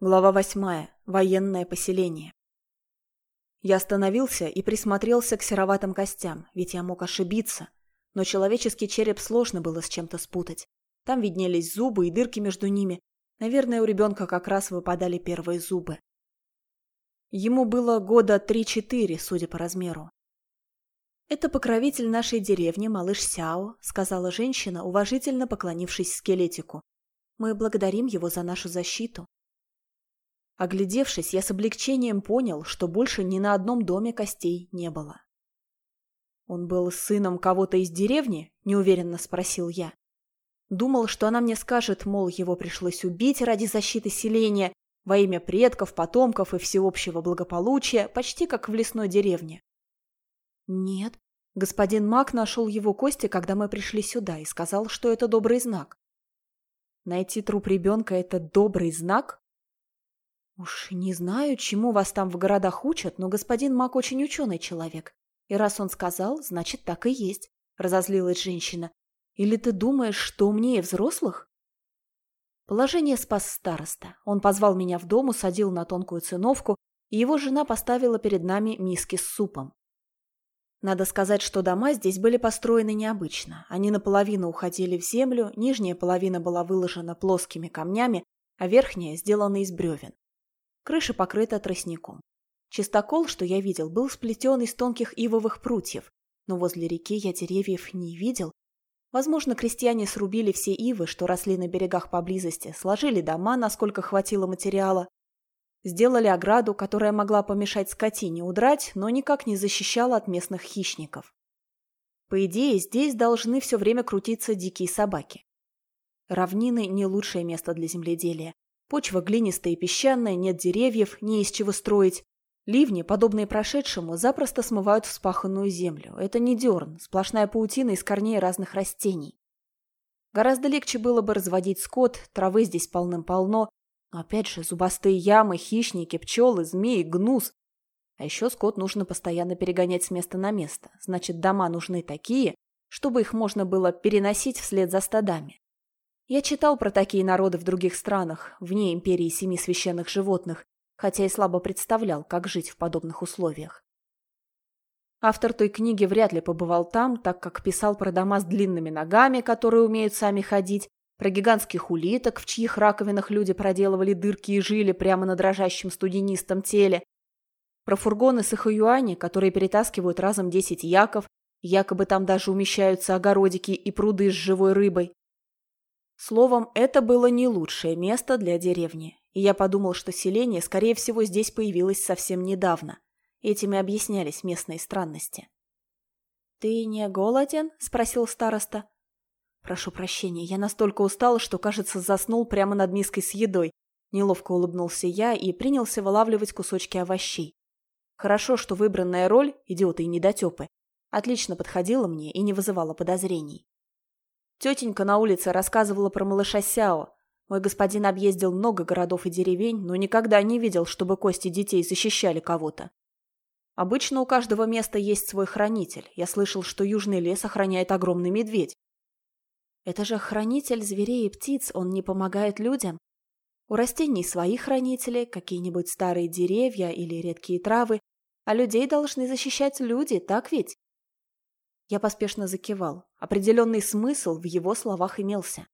Глава восьмая. Военное поселение. Я остановился и присмотрелся к сероватым костям, ведь я мог ошибиться. Но человеческий череп сложно было с чем-то спутать. Там виднелись зубы и дырки между ними. Наверное, у ребенка как раз выпадали первые зубы. Ему было года три-четыре, судя по размеру. «Это покровитель нашей деревни, малыш Сяо», — сказала женщина, уважительно поклонившись скелетику. «Мы благодарим его за нашу защиту». Оглядевшись, я с облегчением понял, что больше ни на одном доме костей не было. «Он был сыном кого-то из деревни?» – неуверенно спросил я. Думал, что она мне скажет, мол, его пришлось убить ради защиты селения, во имя предков, потомков и всеобщего благополучия, почти как в лесной деревне. Нет, господин Мак нашел его кости, когда мы пришли сюда, и сказал, что это добрый знак. Найти труп ребенка – это добрый знак? Уж не знаю, чему вас там в городах учат, но господин Мак очень ученый человек. И раз он сказал, значит, так и есть, — разозлилась женщина. Или ты думаешь, что умнее взрослых? Положение спас староста. Он позвал меня в дом, усадил на тонкую циновку, и его жена поставила перед нами миски с супом. Надо сказать, что дома здесь были построены необычно. Они наполовину уходили в землю, нижняя половина была выложена плоскими камнями, а верхняя сделана из бревен. Крыша покрыта тростником. Чистокол, что я видел, был сплетен из тонких ивовых прутьев, но возле реки я деревьев не видел. Возможно, крестьяне срубили все ивы, что росли на берегах поблизости, сложили дома, насколько хватило материала, сделали ограду, которая могла помешать скотине удрать, но никак не защищала от местных хищников. По идее, здесь должны все время крутиться дикие собаки. Равнины – не лучшее место для земледелия. Почва глинистая и песчаная, нет деревьев, не из чего строить. Ливни, подобные прошедшему, запросто смывают вспаханную землю. Это не дерн, сплошная паутина из корней разных растений. Гораздо легче было бы разводить скот, травы здесь полным-полно. Но опять же, зубастые ямы, хищники, пчелы, змеи, гнус. А еще скот нужно постоянно перегонять с места на место. Значит, дома нужны такие, чтобы их можно было переносить вслед за стадами. Я читал про такие народы в других странах, вне империи семи священных животных, хотя и слабо представлял, как жить в подобных условиях. Автор той книги вряд ли побывал там, так как писал про дома с длинными ногами, которые умеют сами ходить, про гигантских улиток, в чьих раковинах люди проделывали дырки и жили прямо на дрожащем студенистом теле, про фургоны с Ихаюани, которые перетаскивают разом десять яков, якобы там даже умещаются огородики и пруды с живой рыбой. Словом, это было не лучшее место для деревни, и я подумал, что селение, скорее всего, здесь появилось совсем недавно. Этими объяснялись местные странности. «Ты не голоден?» – спросил староста. «Прошу прощения, я настолько устал, что, кажется, заснул прямо над миской с едой». Неловко улыбнулся я и принялся вылавливать кусочки овощей. Хорошо, что выбранная роль, идиоты и недотепы, отлично подходила мне и не вызывала подозрений. Тетенька на улице рассказывала про малыша Сяо. Мой господин объездил много городов и деревень, но никогда не видел, чтобы кости детей защищали кого-то. Обычно у каждого места есть свой хранитель. Я слышал, что южный лес охраняет огромный медведь. Это же хранитель зверей и птиц, он не помогает людям. У растений свои хранители, какие-нибудь старые деревья или редкие травы, а людей должны защищать люди, так ведь? Я поспешно закивал. Определенный смысл в его словах имелся.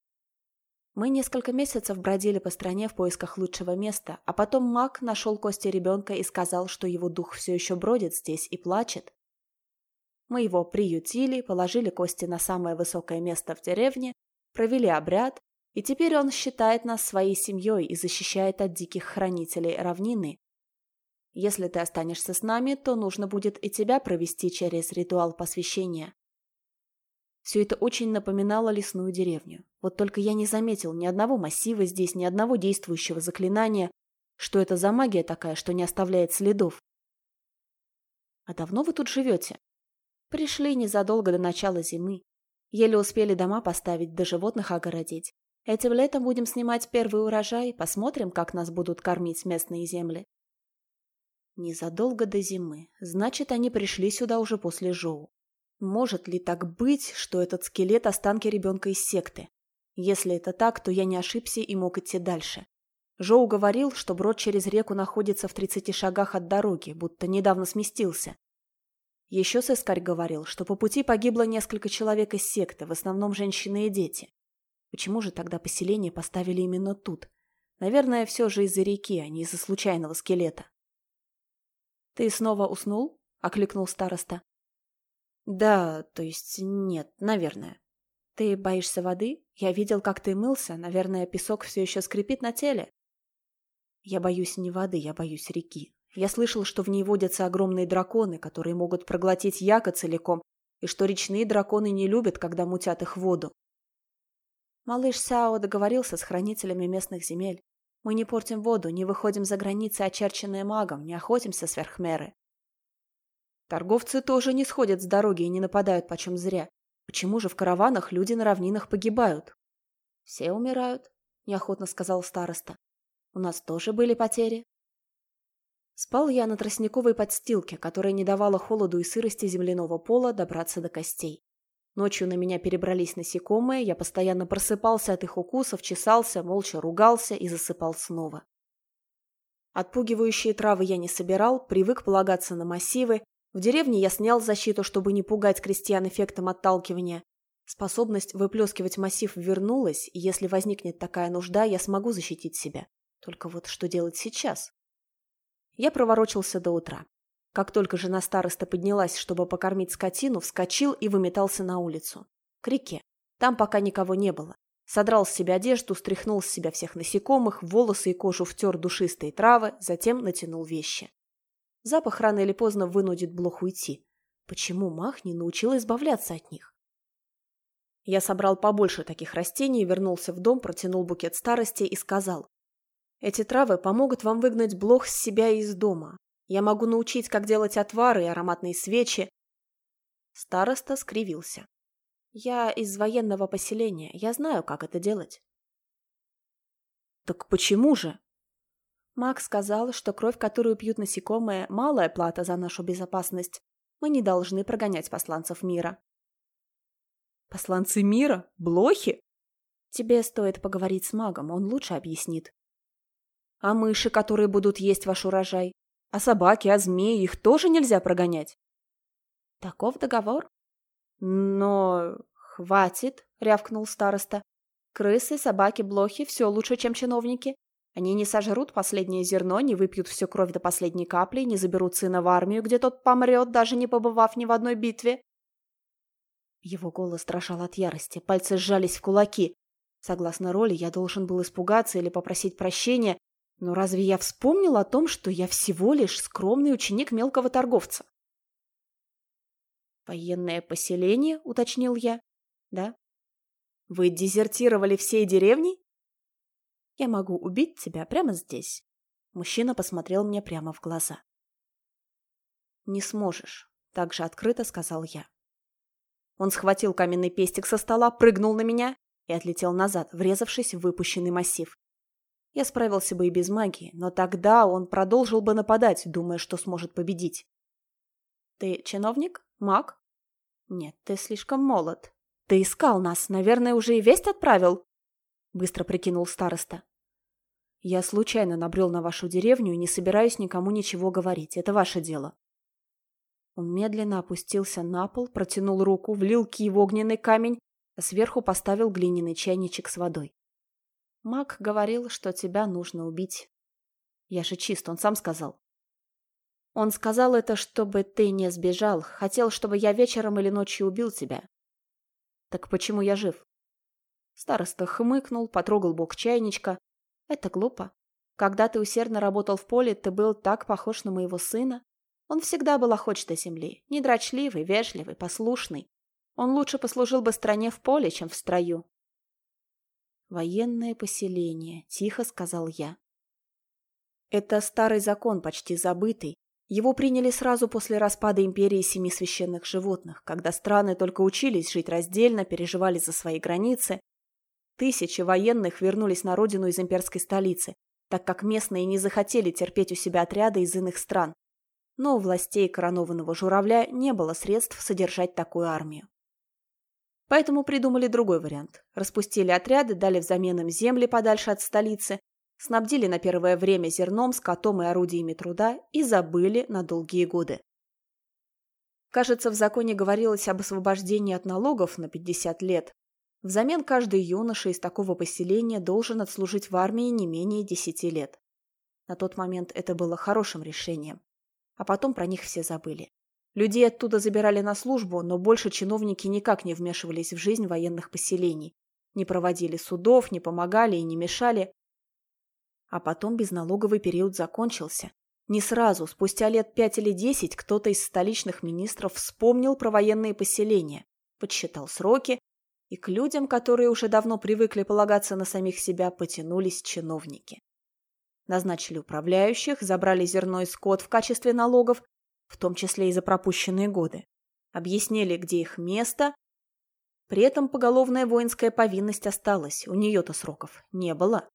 Мы несколько месяцев бродили по стране в поисках лучшего места, а потом маг нашел кости ребенка и сказал, что его дух все еще бродит здесь и плачет. Мы его приютили, положили кости на самое высокое место в деревне, провели обряд, и теперь он считает нас своей семьей и защищает от диких хранителей равнины, если ты останешься с нами, то нужно будет и тебя провести через ритуал посвящения. Все это очень напоминало лесную деревню. Вот только я не заметил ни одного массива здесь, ни одного действующего заклинания. Что это за магия такая, что не оставляет следов? А давно вы тут живете? Пришли незадолго до начала зимы. Еле успели дома поставить, да животных огородить. Этим летом будем снимать первый урожай, посмотрим, как нас будут кормить местные земли. Незадолго до зимы. Значит, они пришли сюда уже после Жоу. Может ли так быть, что этот скелет – останки ребенка из секты? Если это так, то я не ошибся и мог идти дальше. Жоу говорил, что брод через реку находится в 30 шагах от дороги, будто недавно сместился. Еще сыскарь говорил, что по пути погибло несколько человек из секты, в основном женщины и дети. Почему же тогда поселение поставили именно тут? Наверное, все же из-за реки, а не из-за случайного скелета. «Ты снова уснул?» — окликнул староста. «Да, то есть нет, наверное. Ты боишься воды? Я видел, как ты мылся. Наверное, песок все еще скрипит на теле». «Я боюсь не воды, я боюсь реки. Я слышал, что в ней водятся огромные драконы, которые могут проглотить яко целиком, и что речные драконы не любят, когда мутят их воду. Малыш Сао договорился с хранителями местных земель. Мы не портим воду, не выходим за границы, очерченные магом, не охотимся сверхмеры. Торговцы тоже не сходят с дороги и не нападают почем зря. Почему же в караванах люди на равнинах погибают? Все умирают, неохотно сказал староста. У нас тоже были потери. Спал я на тростниковой подстилке, которая не давала холоду и сырости земляного пола добраться до костей. Ночью на меня перебрались насекомые, я постоянно просыпался от их укусов, чесался, молча ругался и засыпал снова. Отпугивающие травы я не собирал, привык полагаться на массивы. В деревне я снял защиту, чтобы не пугать крестьян эффектом отталкивания. Способность выплескивать массив вернулась, и если возникнет такая нужда, я смогу защитить себя. Только вот что делать сейчас? Я проворочился до утра. Как только жена староста поднялась, чтобы покормить скотину, вскочил и выметался на улицу. К реке. Там пока никого не было. Содрал с себя одежду, стряхнул с себя всех насекомых, волосы и кожу втер душистые травы, затем натянул вещи. Запах рано или поздно вынудит блох уйти. Почему мах не научил избавляться от них? Я собрал побольше таких растений, вернулся в дом, протянул букет старости и сказал. Эти травы помогут вам выгнать блох с себя и из дома. Я могу научить, как делать отвары и ароматные свечи. Староста скривился. Я из военного поселения. Я знаю, как это делать. Так почему же? Мак сказал, что кровь, которую пьют насекомые, малая плата за нашу безопасность. Мы не должны прогонять посланцев мира. Посланцы мира? Блохи? Тебе стоит поговорить с магом, он лучше объяснит. А мыши, которые будут есть ваш урожай? А собаки, а змеи, их тоже нельзя прогонять. Таков договор. Но хватит, рявкнул староста. Крысы, собаки, блохи – все лучше, чем чиновники. Они не сожрут последнее зерно, не выпьют всю кровь до последней капли, не заберут сына в армию, где тот помрет, даже не побывав ни в одной битве. Его голос дрожал от ярости, пальцы сжались в кулаки. Согласно роли, я должен был испугаться или попросить прощения, но разве я вспомнил о том, что я всего лишь скромный ученик мелкого торговца? «Военное поселение?» — уточнил я. «Да». «Вы дезертировали всей деревни?» «Я могу убить тебя прямо здесь». Мужчина посмотрел мне прямо в глаза. «Не сможешь», — так же открыто сказал я. Он схватил каменный пестик со стола, прыгнул на меня и отлетел назад, врезавшись в выпущенный массив. Я справился бы и без магии, но тогда он продолжил бы нападать, думая, что сможет победить. Ты чиновник? Маг? Нет, ты слишком молод. Ты искал нас, наверное, уже и весть отправил? Быстро прикинул староста. Я случайно набрел на вашу деревню и не собираюсь никому ничего говорить. Это ваше дело. Он медленно опустился на пол, протянул руку, влил ки в огненный камень, а сверху поставил глиняный чайничек с водой. Мак говорил, что тебя нужно убить. Я же чист, он сам сказал. Он сказал это, чтобы ты не сбежал. Хотел, чтобы я вечером или ночью убил тебя. Так почему я жив? Староста хмыкнул, потрогал бок чайничка. Это глупо. Когда ты усердно работал в поле, ты был так похож на моего сына. Он всегда был охоч до земли, недрочливый, вежливый, послушный. Он лучше послужил бы стране в поле, чем в строю. «Военное поселение», — тихо сказал я. Это старый закон, почти забытый. Его приняли сразу после распада империи семи священных животных, когда страны только учились жить раздельно, переживали за свои границы. Тысячи военных вернулись на родину из имперской столицы, так как местные не захотели терпеть у себя отряды из иных стран. Но у властей коронованного журавля не было средств содержать такую армию. Поэтому придумали другой вариант. Распустили отряды, дали взамен им земли подальше от столицы, снабдили на первое время зерном, скотом и орудиями труда и забыли на долгие годы. Кажется, в законе говорилось об освобождении от налогов на 50 лет. Взамен каждый юноша из такого поселения должен отслужить в армии не менее 10 лет. На тот момент это было хорошим решением. А потом про них все забыли. Людей оттуда забирали на службу, но больше чиновники никак не вмешивались в жизнь военных поселений. Не проводили судов, не помогали и не мешали. А потом безналоговый период закончился. Не сразу, спустя лет пять или десять, кто-то из столичных министров вспомнил про военные поселения, подсчитал сроки, и к людям, которые уже давно привыкли полагаться на самих себя, потянулись чиновники. Назначили управляющих, забрали зерно и скот в качестве налогов, в том числе и за пропущенные годы. Объяснили, где их место. При этом поголовная воинская повинность осталась, у нее-то сроков не было.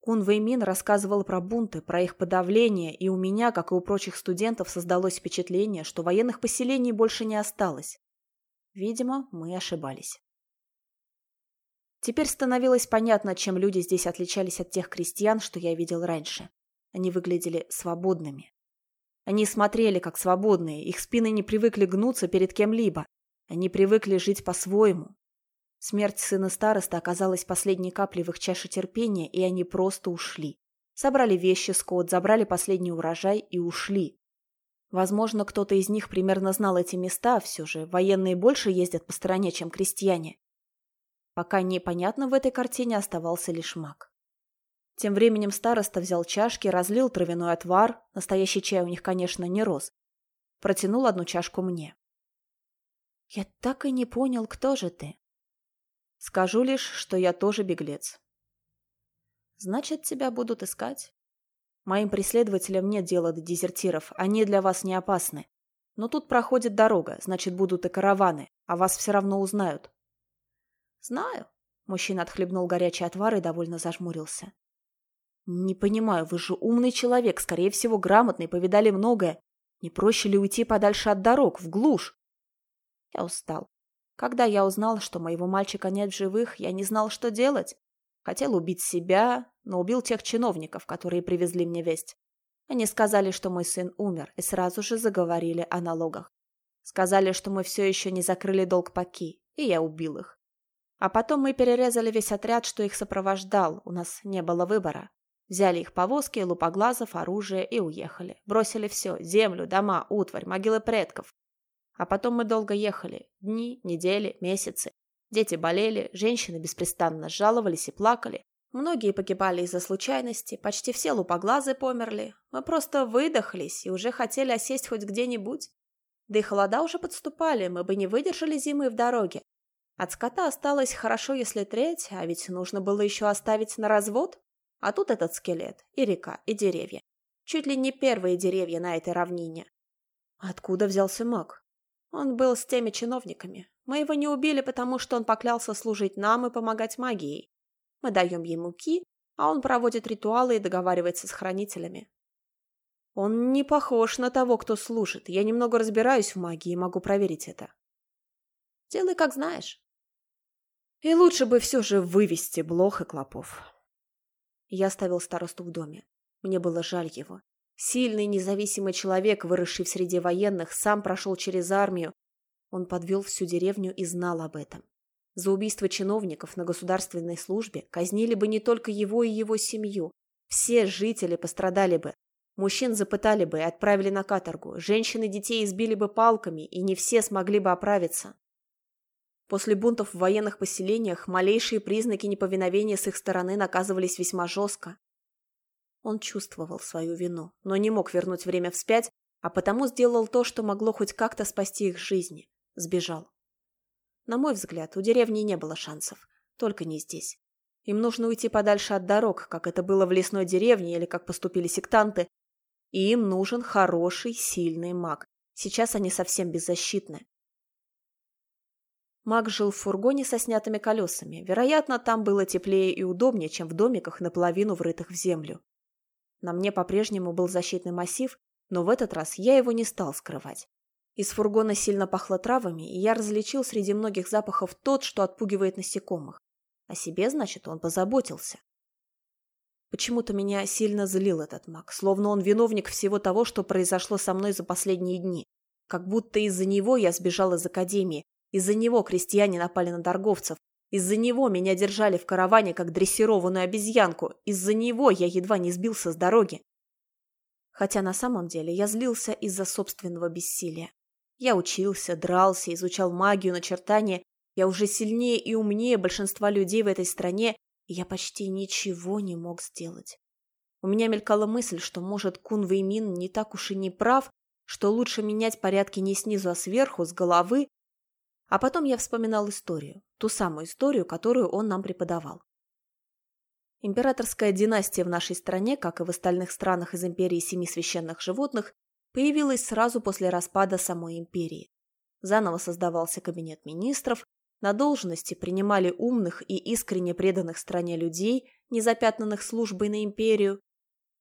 Кун Вэймин рассказывал про бунты, про их подавление, и у меня, как и у прочих студентов, создалось впечатление, что военных поселений больше не осталось. Видимо, мы ошибались. Теперь становилось понятно, чем люди здесь отличались от тех крестьян, что я видел раньше. Они выглядели свободными. Они смотрели как свободные, их спины не привыкли гнуться перед кем-либо. Они привыкли жить по-своему. Смерть сына староста оказалась последней каплей в их чаше терпения, и они просто ушли. Собрали вещи, скот, забрали последний урожай и ушли. Возможно, кто-то из них примерно знал эти места, все же военные больше ездят по стороне, чем крестьяне. Пока непонятно в этой картине оставался лишь маг. Тем временем староста взял чашки, разлил травяной отвар, настоящий чай у них, конечно, не рос. Протянул одну чашку мне. «Я так и не понял, кто же ты?» «Скажу лишь, что я тоже беглец». «Значит, тебя будут искать?» «Моим преследователям нет дела до дезертиров, они для вас не опасны. Но тут проходит дорога, значит, будут и караваны, а вас все равно узнают». «Знаю», — мужчина отхлебнул горячий отвар и довольно зажмурился. «Не понимаю, вы же умный человек, скорее всего, грамотный, повидали многое. Не проще ли уйти подальше от дорог, в глушь?» Я устал. Когда я узнал, что моего мальчика нет в живых, я не знал, что делать. Хотел убить себя, но убил тех чиновников, которые привезли мне весть. Они сказали, что мой сын умер, и сразу же заговорили о налогах. Сказали, что мы все еще не закрыли долг Паки, и я убил их. А потом мы перерезали весь отряд, что их сопровождал, у нас не было выбора. Взяли их повозки, лупоглазов, оружие и уехали. Бросили все – землю, дома, утварь, могилы предков. А потом мы долго ехали. Дни, недели, месяцы. Дети болели, женщины беспрестанно жаловались и плакали. Многие погибали из-за случайности, почти все лупоглазы померли. Мы просто выдохлись и уже хотели осесть хоть где-нибудь. Да и холода уже подступали, мы бы не выдержали зимы в дороге. От скота осталось хорошо, если треть, а ведь нужно было еще оставить на развод. А тут этот скелет, и река, и деревья. Чуть ли не первые деревья на этой равнине. Откуда взялся маг? Он был с теми чиновниками. Мы его не убили, потому что он поклялся служить нам и помогать магией. Мы даем ему ки, а он проводит ритуалы и договаривается с хранителями. Он не похож на того, кто служит. Я немного разбираюсь в магии и могу проверить это. Делай, как знаешь. И лучше бы все же вывести блох и клопов. Я оставил старосту в доме. Мне было жаль его. Сильный, независимый человек, выросший в среде военных, сам прошел через армию. Он подвел всю деревню и знал об этом. За убийство чиновников на государственной службе казнили бы не только его и его семью. Все жители пострадали бы. Мужчин запытали бы и отправили на каторгу. Женщин и детей избили бы палками, и не все смогли бы оправиться. После бунтов в военных поселениях малейшие признаки неповиновения с их стороны наказывались весьма жестко. Он чувствовал свою вину, но не мог вернуть время вспять, а потому сделал то, что могло хоть как-то спасти их жизни. Сбежал. На мой взгляд, у деревни не было шансов. Только не здесь. Им нужно уйти подальше от дорог, как это было в лесной деревне или как поступили сектанты. И им нужен хороший, сильный маг. Сейчас они совсем беззащитны. Маг жил в фургоне со снятыми колесами. Вероятно, там было теплее и удобнее, чем в домиках, наполовину врытых в землю. На мне по-прежнему был защитный массив, но в этот раз я его не стал скрывать. Из фургона сильно пахло травами, и я различил среди многих запахов тот, что отпугивает насекомых. О себе, значит, он позаботился. Почему-то меня сильно злил этот маг, словно он виновник всего того, что произошло со мной за последние дни. Как будто из-за него я сбежал из академии, из-за него крестьяне напали на торговцев, из-за него меня держали в караване, как дрессированную обезьянку, из-за него я едва не сбился с дороги. Хотя на самом деле я злился из-за собственного бессилия. Я учился, дрался, изучал магию, начертания. Я уже сильнее и умнее большинства людей в этой стране, и я почти ничего не мог сделать. У меня мелькала мысль, что, может, Кун Веймин не так уж и не прав, что лучше менять порядки не снизу, а сверху, с головы. А потом я вспоминал историю, ту самую историю, которую он нам преподавал. Императорская династия в нашей стране, как и в остальных странах из империи семи священных животных, появилась сразу после распада самой империи. Заново создавался кабинет министров, на должности принимали умных и искренне преданных стране людей, не запятнанных службой на империю,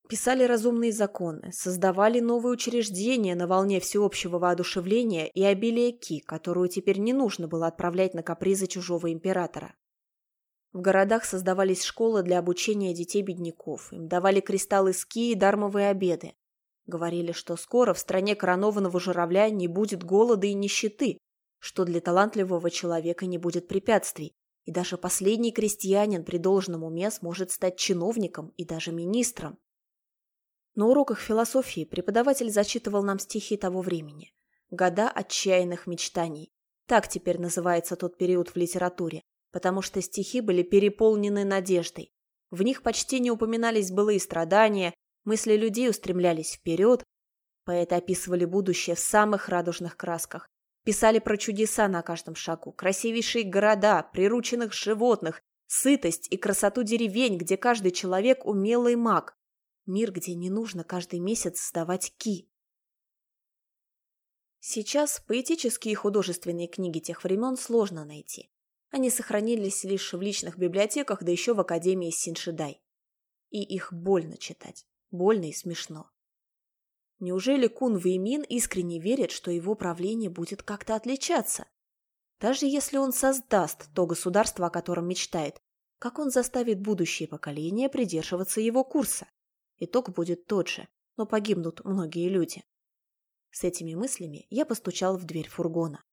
писали разумные законы, создавали новые учреждения на волне всеобщего воодушевления и обилия ки, которую теперь не нужно было отправлять на капризы чужого императора. В городах создавались школы для обучения детей-бедняков, им давали кристаллы ски и дармовые обеды. Говорили, что скоро в стране коронованного журавля не будет голода и нищеты, что для талантливого человека не будет препятствий, и даже последний крестьянин при должном уме сможет стать чиновником и даже министром. На уроках философии преподаватель зачитывал нам стихи того времени. «Года отчаянных мечтаний». Так теперь называется тот период в литературе, потому что стихи были переполнены надеждой. В них почти не упоминались былые страдания, Мысли людей устремлялись вперед. Поэты описывали будущее в самых радужных красках. Писали про чудеса на каждом шагу, красивейшие города, прирученных животных, сытость и красоту деревень, где каждый человек – умелый маг. Мир, где не нужно каждый месяц сдавать ки. Сейчас поэтические и художественные книги тех времен сложно найти. Они сохранились лишь в личных библиотеках, да еще в Академии Синшидай. И их больно читать больно и смешно. Неужели Кун Веймин искренне верит, что его правление будет как-то отличаться? Даже если он создаст то государство, о котором мечтает, как он заставит будущее поколение придерживаться его курса? Итог будет тот же, но погибнут многие люди. С этими мыслями я постучал в дверь фургона.